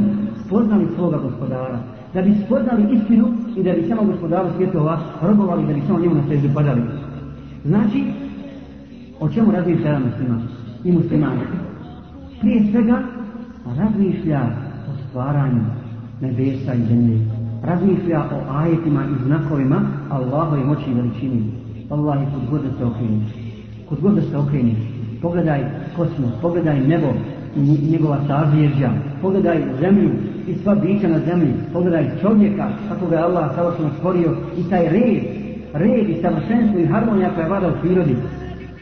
spoznali svoga gospodara. Da bi spoznali istinu i da bi samo gospodaru svjetova robovali, da bi samo njemu na sežu padali. Znači, o čemu razmišlja jedan musliman i muslimani? Prije svega, razmišlja o stvaranju nebesa i zemlje. Razmišlja o ajetima i znakovima Allahove moći i veličini. Allah je kod god da se okreniš. Kod god da se okreniš. Pogledaj kosmos, pogledaj nebo i njegova sazvježđa. Pogledaj zemlju i sva bića na zemlji. Pogledaj čovjeka, kako ga je Allah savršeno stvorio i taj red, red i savršenstvo i harmonija koja vada u prirodi.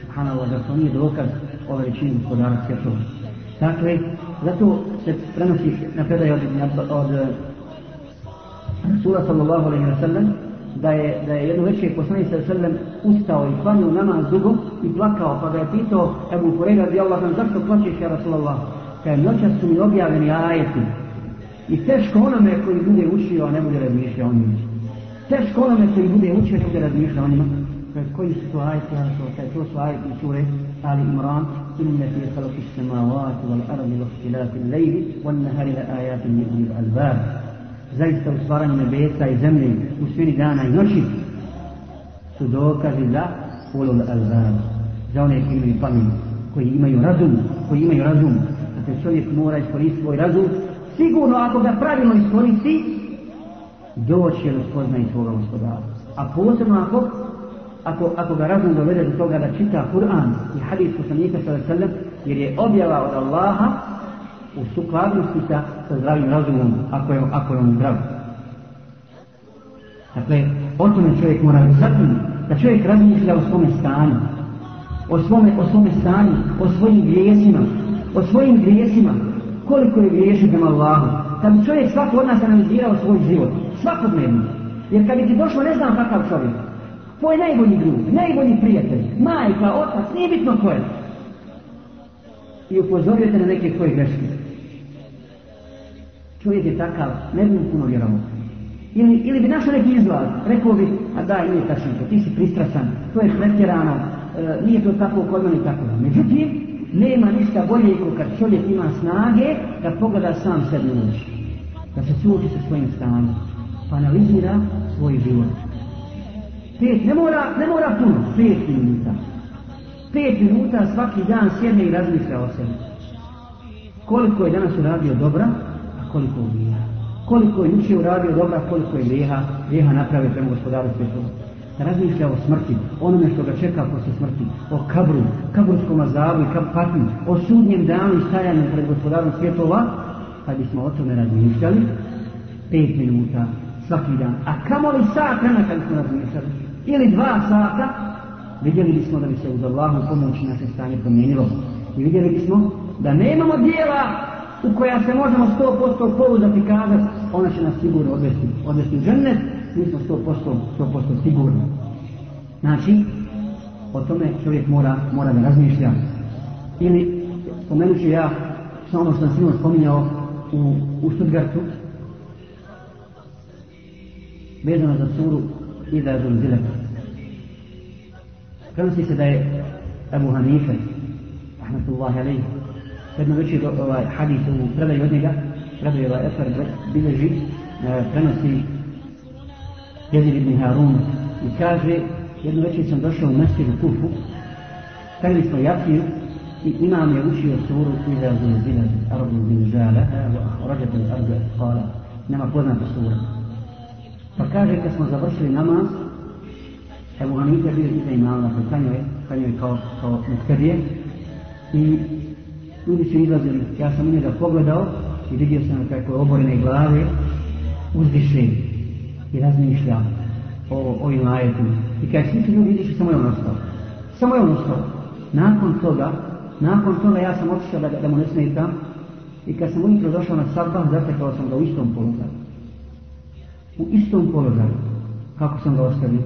Subhanallah, da to nije dokaz o veličini gospodara svjetova. Dakle, zato se prenosi na predaj od, od Rasula sallallahu alaihi wa sallam da je, da je jedno večer poslanik sallallahu alaihi wa sallam ustao i klanio namaz dugo i plakao pa ga je pitao Ebu Hureyra radi Allah zašto plaćeš ja Rasulallah kaj noća su mi objavljeni ajeti i teško onome koji bude učio a ne bude razmišljao o njima teško onome koji bude učio ne bude razmišljao o njima koji su to ajeti ja Rasulallah to su ajeti sure Ali Imran إن في خلق السماوات والأرض واختلاف الليل والنهار لآيات لأولي الألباب zaista u stvaranju nebesa i zemlje u svini dana i noći su dokazi za ulul albab za one koji imaju pamet koji imaju razum koji imaju razum. Dakle čovjek mora iskoristiti svoj razum. Sigurno ako ga pravilno iskoristi doći do spoznaje svoga gospodara. A posebno ako ako, ako ga razum dovede do toga da čita Kur'an i hadis poslanika sallallahu jer je objava od Allaha u sukladnosti sa, sa zdravim razumom, ako je, ako je on zdrav. Dakle, o tome čovjek mora zatim da čovjek razmišlja o svome stanju, o svome, o svome stanju, o svojim grijesima, o svojim grijesima, koliko je griješio prema Allahu. Kad bi čovjek svako od nas analizirao svoj život, svakodnevno, jer kad bi ti došlo ne znam kakav čovjek, tvoj najbolji drug, najbolji prijatelj, majka, otac, nije bitno ko je, i upozorio na neke svoje greške. Čovjek je takav, ne bi mu puno vjerovao. Ili, ili bi našao neki izlaz, rekao bi, a daj, nije tačno to, ti si pristrasan, to je pretjerano, e, nije to tako kod mene tako da. Međutim, nema ništa bolje nego kad čovjek ima snage da pogleda sam sebi u. Da se suoči sa svojim stanjem. Pa analizira svoj život. Pet, ne mora, ne mora puno, pet minuta. Pet minuta svaki dan sjedne i razmišlja o sebi. Koliko je danas uradio dobra, koliko ubija. Koliko je jučer uradio dobra, koliko je lijeha, lijeha napravio prema gospodaru svjetova. Da razmišlja o smrti, onome što ga čeka posle smrti, o kabru, kaburskom azabu i kab patnju, o sudnjem danu i stajanju pred gospodarom svjetova, kad bismo o tome razmišljali, pet minuta svaki dan. A kamoli sat vremena kad bismo razmišljali, ili dva sata, vidjeli bismo da bi se uz Allahu pomoć naše stanje promijenilo. I vidjeli bismo da nemamo dijela u koja se možemo 100% pouzdati i kazati, ona će nas sigurno odvesti, odvesti u džennet, mi smo 100%, 100% sigurni. Znači, o tome čovjek mora, mora da razmišlja. Ili, spomenut ću ja, što ono što sam silno spominjao u, u Stuttgartu, vezano za suru Ida Zulzilet. Prenosi se da je Abu Hanife, rahmatullahi alaihi, jedno veći hadis u predaju od njega, predaju ovaj Efer bileži, prenosi Jezir ibn Harun i kaže, jedno večer sam došao u mestir u Kufu, stavili smo jakiju i imam je učio suru Iza zulzila ardu zilzalaha wa ahrajat al ardu asqala. Nema poznata sura. Pa kaže, kad smo završili namaz, Ebu Hanife bio iza imama, dakle, kanjo je, kanjo je kao, kao muskadije, i ljudi su izlazili, ja sam u njega pogledao i vidio sam kako je oborene glave uzviše i razmišlja o ovim ajetima. I kada svi su ljudi izišli, samo je on ostao. Samo je on ostao. Nakon toga, nakon toga ja sam otišao da, da mu ne smetam i kad sam ujutro došao na sabah, zatekao sam ga u istom položaju. U istom položaju, kako sam ga ostavio.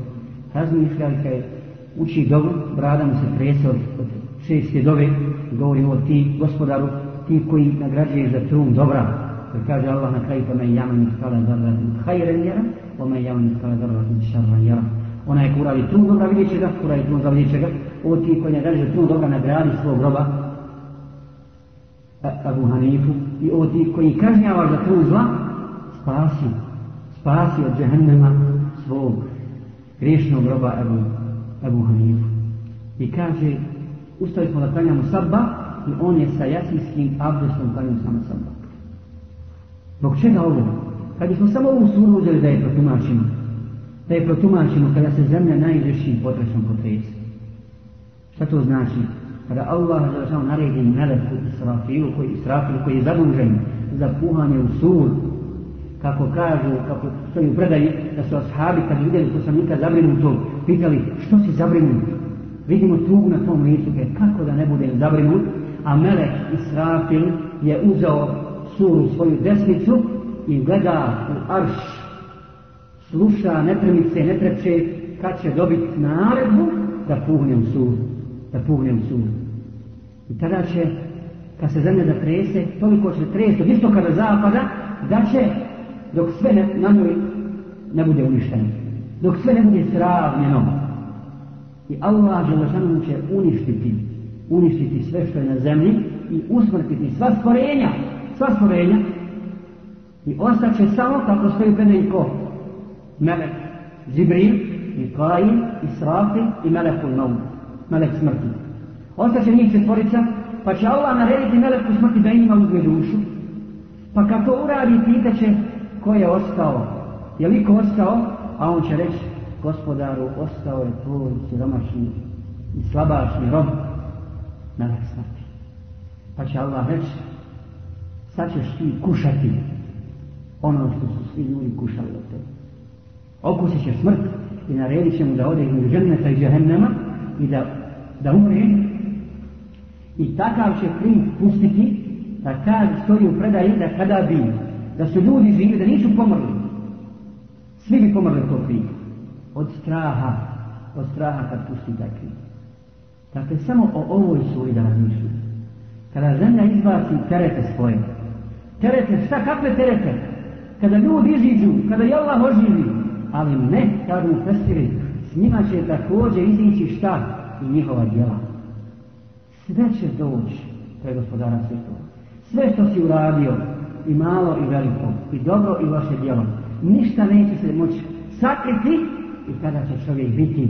Razmišljali kad je uči dobu, brada mu se trese od, od šeste dove, govori ovo ti, gospodaru, ti koji nagrađuješ za trun dobra, jer kaže Allah na kraju, pa me jaman iskala zarratin hajren jara, pa me jaman iskala zarratin šarran jara. Ona je kurali trun dobra, vidjet će ga, kurali trun dobra, vidjet će ga, ovo ti koji nagrađuje trun dobra, nagradi svog groba, Abu Hanifu, i ovo ti koji kažnjavaš za trun zla, spasi, spasi od džehennema svog griješnog groba Abu, Abu Hanifu. I kaže, ustali smo da klanjamo sabba i on je sa jasijskim abdestom klanjao samo sabba. Zbog čega ovo? Kad smo samo ovu suru uzeli da je protumačimo, da je protumačimo kada se zemlja najžešćim potresom potresi. Šta to znači? Kada Allah završao naredi meleku Israfilu koji, Israfilu koji je zadužen za puhanje u sur, kako kažu, kako stoji u predaji, da su ashabi kad vidjeli poslanika zabrinutog, pitali što si zabrinut? Vidimo tugu na tom licu, kaj kako da ne budem zabrinut, a Melek Israfil je uzeo suru svoju desnicu i gleda u arš, sluša, ne tremice, ne treće, kad će dobiti naredbu da puhne u suru, da puhne u suru. I tada će, kad se zemlja zatrese, toliko će tresti od istoka do zapada, da će, dok sve ne, na njoj ne bude uništeno, dok sve ne bude sravnjeno, i Allah Želešanu će uništiti, uništiti sve što je na zemlji i usmrtiti sva stvorenja, sva stvorenja i ostaće samo kako stoji predaj ko? Melek Zibril, i Kain, i Melekul Naum, Melek smrti. Ostaće njih četvorica, pa će Allah narediti Meleku smrti da ima uzme dušu, pa kad to uradi pitaće ko je ostao, je li ko ostao, a on će reći gospodaru, ostao je tvoj siromašni i slabašni rob, melek smrti. Pa će Allah reći, sad ćeš ti kušati ono što su svi ljudi kušali od tebe. Okusit će smrt i naredit će mu da ode između ženeta i džehennema i da, da umre i takav će plin pustiti da kad stoji u predaji da kada bi da su ljudi živi, da nisu pomrli svi bi pomrli to plin od straha od straha kad pusti plin dakle samo o ovoj suri da razmišljaju kada zemlja izbaci terete svoje terete, šta kakve terete? Kada ljudi iziđu, kada je Allah oživi ali ne, kažu u festiri s njima će također izići šta? I njihova djela. Sve će doći to je gospodara svjetova sve što si uradio i malo i veliko i dobro i loše djelo ništa neće se moći sakriti i kada će čovjek biti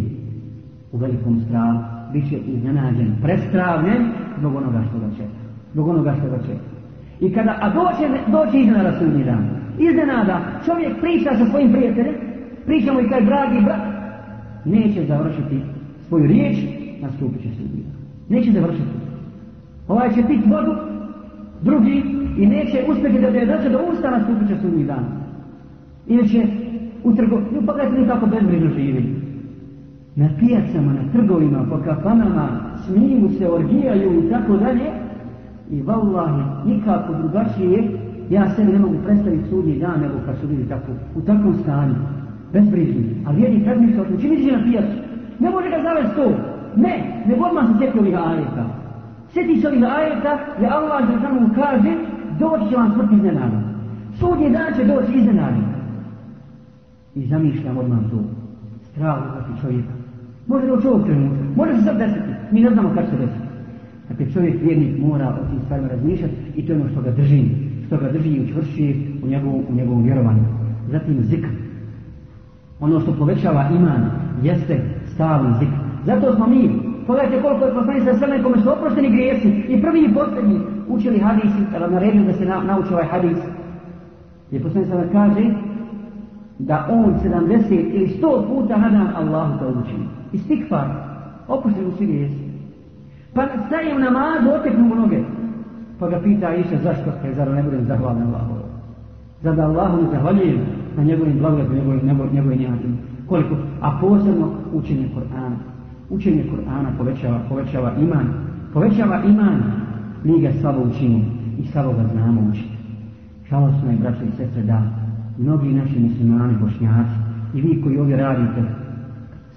u velikom strahu bit će iznenađen, prestravljen zbog onoga što ga čeka zbog onoga što ga čeka. I kada, a doće, doće iznenada sudnji dan iznenada čovjek priča sa svojim prijateljem priča mu i kaj dragi brat neće završiti svoju riječ nastupit će sudnji dan. Neće završiti. Ovaj će pit vodu drugi i neće uspjeti da je doće do usta nastupit će sudnji dan. Ili će u trgu no, pogledajte kako bezbrižno živi? Na pijacama, na trgovima, po kafanama smiju se, orgijaju i tako dalje. I vallahi nikako drugačije ja sebi ne mogu predstaviti sudnji dan nego kad su bili tako, u takvom stanju bezbrižni, ali jedni kad mi se otmu čim iziđe na pijacu. Ne može ga zavesti to. Ne, nego odmah se sjeti ovih ajeta. Sjeti se ovih ajeta gdje Allah samo kaže doći će vam smrt iznenada. Sudnji dan će doći iznenada i zamišljam odmah to strah uvati čovjeka može doći ovog trenutka može se sad desiti mi ne znamo kad se desiti Dakle, čovjek vjernik mora o tim stvarima razmišljati i to je ono što ga drži, što ga drži i učvršuje u njegovom, u vjerovanju. Zatim zikr. Ono što povećava iman jeste stalni zikr. Zato smo mi, pogledajte koliko je poslani sa srne kome su oprošteni grijesi i prvi i posljednji učili hadis, kada naredio da se na, nauči ovaj hadis. Je poslani sa kaže da on 70 ili 100 puta na dan Allahu to uči. I stikfar, oprošteni u svi grijesi. Pa staje u namazu, oteknu mu noge. Pa ga pita Iša zašto, kaj zar ne budem zahvalan Allahu. Zar da Allahu ne zahvaljujem na njegovim blagodatima, njegovim, njegovim, njegovim njegovim Koliko? A posebno učenje Kur'ana. Učenje Kur'ana povećava, povećava iman. Povećava iman. Mi ga slabo učimo i slabo ga znamo učiti. Žalostno je, braćo i sestre, da mnogi naši muslimani, bošnjaci i vi koji ovdje radite,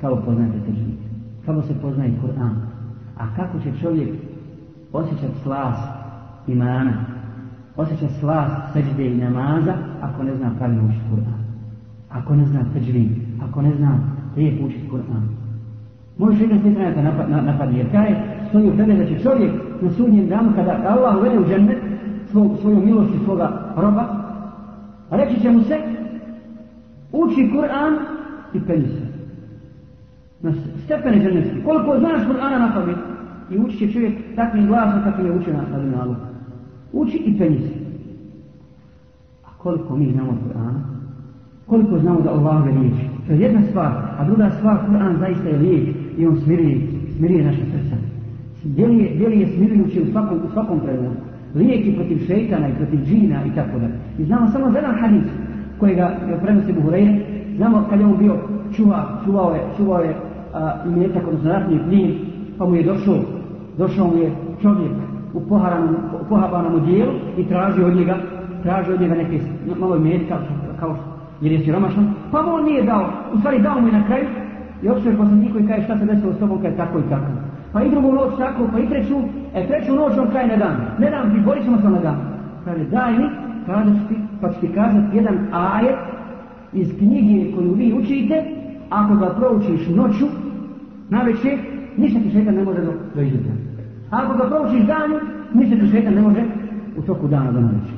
slabo poznajete težnike. Slabo se poznaje Kur'an. A kako će čovjek osjećati slas imana, osjećati slas seđde i namaza, ako ne zna pravilno učiti Kur'an. Ako ne zna teđvi, ako ne zna lijep učiti Kur'an. Možeš jedan svi trenata napad, napad, jer stoji u tebe da će čovjek na sudnjem danu, kada Allah uvede u džennet svoju milost i svoga roba, reći će mu se, uči Kur'an i penji se. Na stepene džennetski. Koliko znaš Kur'ana na pamet, i uči će čovjek takvim glasom kakvim je učena na dunjalu. Uči i penji se. A koliko mi znamo Kur'ana? Koliko znamo da Allah je riječ? To je jedna stvar, a druga stvar, Kur'an zaista je lijek i on smirije, smirije naše srca. Djelije, djelije smirujući u svakom, u svakom trenutku. Lijek je protiv šeitana i protiv džina i tako da. I znamo samo za jedan hadis kojega prenosi Buhureyre, znamo kad je on bio čuva, čuvao je, čuvao je imetak, odnosno ratni plin, pa mu je došao došao mu je čovjek u pohabanom dijelu i traži od njega, traži od njega neke malo metka, kao jer je siromašan, pa mu on nije dao, u stvari dao mu je na kraju i opšte poslaniku i kaže šta se desilo s tobom, kaže tako i tako. Pa i drugu noć tako, pa i treću, e treću noć on kaže ne dam, ne dam ti, borit ćemo se na dan. Kaže daj mi, kaže ti, pa ću ti kazati jedan ajet iz knjige koju vi učite, ako ga proučiš noću, na večer, ništa ti šetan ne može do, do izjutra. Ako ga proučiš danju, ništa ti šetan ne može u toku dana do noći.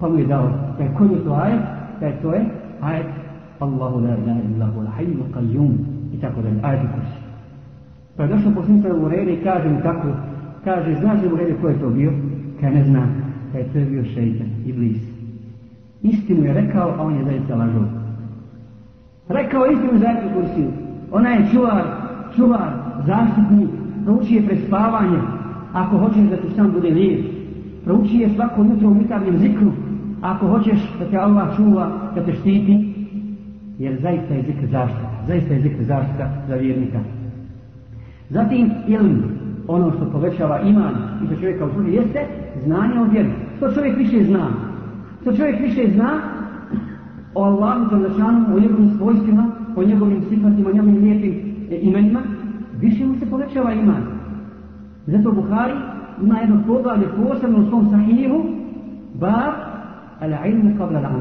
Pa mu je dao, da je koji je to ajet, da je to je ajet Allahu la ilaha illahu la hayyu qayyum i tako dalje, ajet u kursi. Pa je došao posljednica u rede i kaže mu tako, kaže, znaš li u ko je to bio? Kaj ne zna, kaj to je bio šeitan, iblis. Istinu je rekao, a on je zaista lažao. Rekao istinu za ajet u kursiju. Ona je čuvar, čuvar, zaštitnik, prouči je pred spavanje, ako hoćeš da ti sam bude lijep. Prouči je svako jutro u jutarnjem zikru. Ako hoćeš da te Allah čuva, da te štiti, jer zaista je zikr zaštita. Zaista je zikr zaštita za vjernika. Zatim ilm, ono što povećava iman i što čovjeka usluži, jeste znanje o vjeri. Što čovjek više zna? Što čovjek više zna o Allahu Đalešanu, o njegovim svojstvima, o njegovim sifatima, o njegovim lijepim e, imenima, više mu se povećava iman. Zato Buhari ima jedno poglavlje posebno u svom sahihu, bar al ilmu qabla al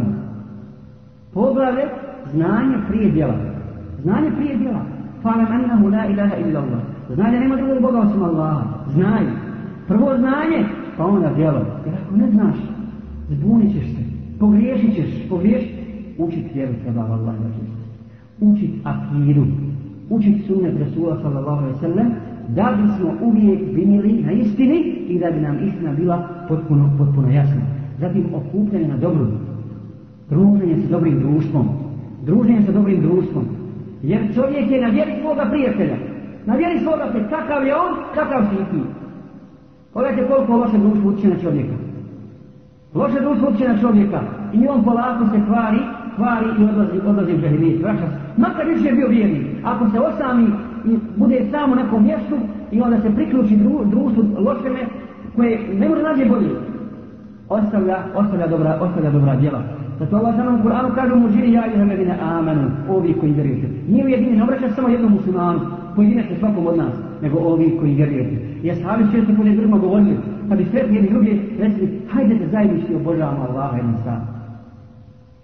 Poglavlje znanje prije djela. Znanje prije djela. Fa'lam annahu la ilaha illa Allah. Znanje nema drugog Boga osim Allaha. Znaj. Prvo znanje, pa onda djelo. Jer ako ne znaš, zbunit ćeš se. Pogriješit ćeš. Pogriješit. Učit vjeru treba Allah. Učit akidu. Učit sunnet Rasula sallallahu alaihi sallam da bismo uvijek bili na istini i da bi nam istina bila potpuno, potpuno jasna. Zatim okupljanje na dobru. Druženje sa dobrim društvom. Druženje sa dobrim društvom. Jer čovjek je na vjeri svoga prijatelja. Na vjeri svoga prijatelja. Kakav je on, kakav si i ti. Pogledajte koliko loše društvo utječe na čovjeka. Loše društvo utječe na čovjeka. I on polako se kvari, kvari i odlazi, odlazi u žahilijet. Vraća se. Makar više je bio vjernik. Ako se osami i bude samo na nekom mjestu i onda se priključi dru, društvu lošeme koje ne može nađe bolje. Ostavlja, ostavlja dobra, ostavlja dobra djela. Zato Allah u Kur'anu kaže mu žiri ja i amanu, ovi koji vjerujete. Nije ujedini, ne obraća samo jednom muslimanu, pojedinačno svakom od nas, nego ovi koji vjerujete. I ashabi često kod ljudima govorili, kad bi sretni jedni drugi, rekli, hajde da zajednički obožavamo Allaha jedan sam.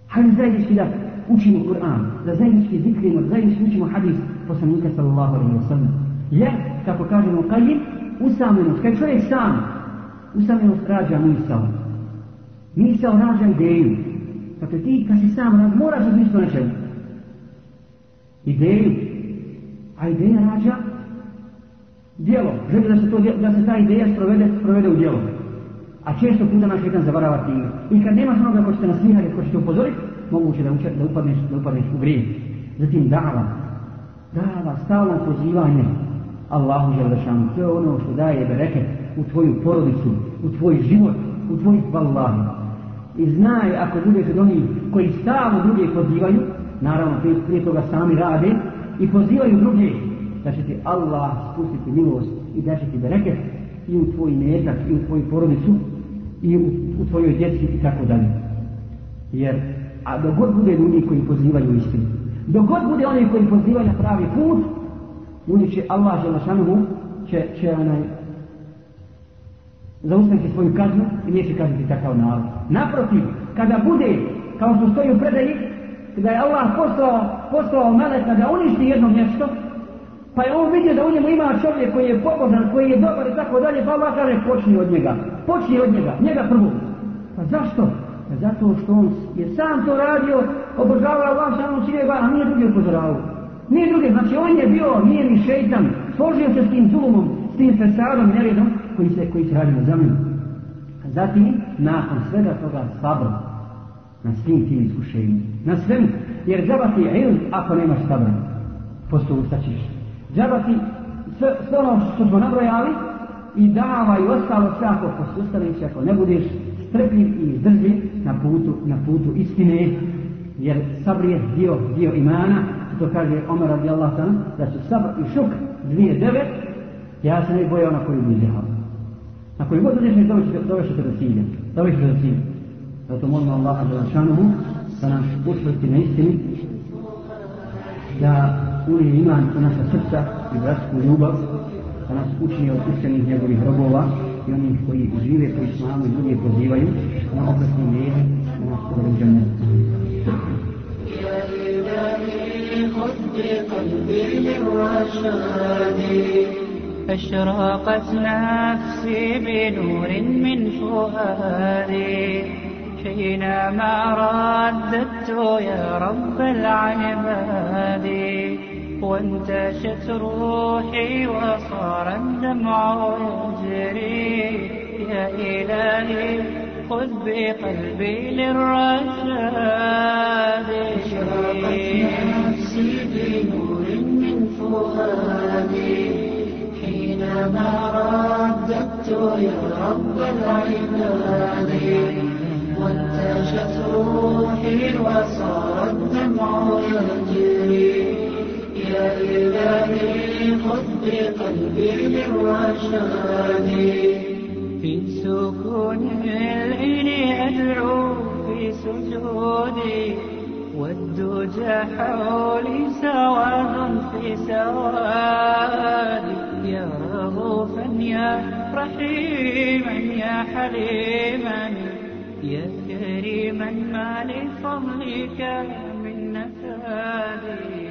Hajde zajednički da učimo Kur'an, da zajednički zikrimo, da zajednički učimo hadis poslanika sallallahu alaihi wa sallam. Jer, kako kažemo Qajim, usamljenost, kad čovjek sam, usamljenost rađa misao. Misao rađa ideju. Dakle, ti kad si sam moraš razmišljati o nečemu. Ideju. A ideja rađa djelo. Želi da se, to, da se ta ideja sprovede, sprovede u djelo. A često puta naš jedan zavarava time. I kad nemaš onoga ko će te nasmihati, ko će te upozoriti, moguće da, uče, da, upadneš, da upadneš u grijeh. Zatim dava. Dava, stalno pozivanje Allahu Želešanu. To je ono što daje bereket u tvoju porodicu, u tvoj život, u tvoj vallahi. I znaj ako budeš od onih koji stalno druge pozivaju, naravno prije, prije toga sami rade, i pozivaju druge, da će ti Allah spustiti milost i da će ti bereket i u tvoj metak, i u tvoju porodicu, i u, u tvojoj djeci i tako dalje. Jer, a dok god bude ljudi koji pozivaju istinu, dok god bude oni koji pozivaju na pravi put, ljudi će Allah Želešanuhu će, će onaj zaustaviti svoju kaznu i neće kazniti takav narod. Naprotiv, kada bude, kao što stoji u predaji, kada je Allah poslao, poslao meleka da uništi jedno mjesto, pa je on vidio da u njemu ima čovjek koji je pobožan, koji je dobar i tako dalje, pa Allah kaže počni od njega, počni od njega, njega prvo. Pa zašto? Pa zato što on je sam to radio, obožavao Allah samo čine a nije drugi upozoravao. Nije drugi, znači on je bio, nije ni šeitan, složio se s tim zulumom, s tim fesadom neredom koji se, koji se radi na zemlju. Zatim, nakon svega toga sabra, na svim tim iskušenjima, na svemu, jer džaba ti ilm ako nemaš sabra, posto ustaćiš. Džaba ti sve, sve ono što smo nabrojali, i dava i ostalo sve ako posustaviš, ako ne budeš strpljiv i izdrživ na putu, na putu istine, jer sabr je dio, dio imana, to kaže Omer radijallahu ta'ala, da su sabr i šuk dvije devet, ja se ne bojao na koju bi zjehao. Na koju god uđeš, dovešete do cilja. Dovešete do cilja. فتمنى الله عز وجل شأنه. فنشكر في كنيستني لا أولي إيمان فنشكر في برس قلوبة فنشكر في أوكسني هي بري هرقوبة يوني كوي أجيب في إسلام ويجيب في زيبا يوم فنشكر في ميه فنشكر في الجنة. أشرقت نفسي بنور من فؤادي. حينما رددت يا رب العباد. وانتشت روحي وصار الدمع يجري يا إلهي خذ بقلبي للرشاد. بنور من فؤادي. حينما رددت يا رب العباد. وانتشت روحي وصار الدمع يجري يا إلهي خذ بقلبي للرشاد في سكون العين أدعو في سجودي والدجى حولي سواد في سواد يا رغوفا يا رحيما يا حليما يا كريما ما لفضلك من سميعا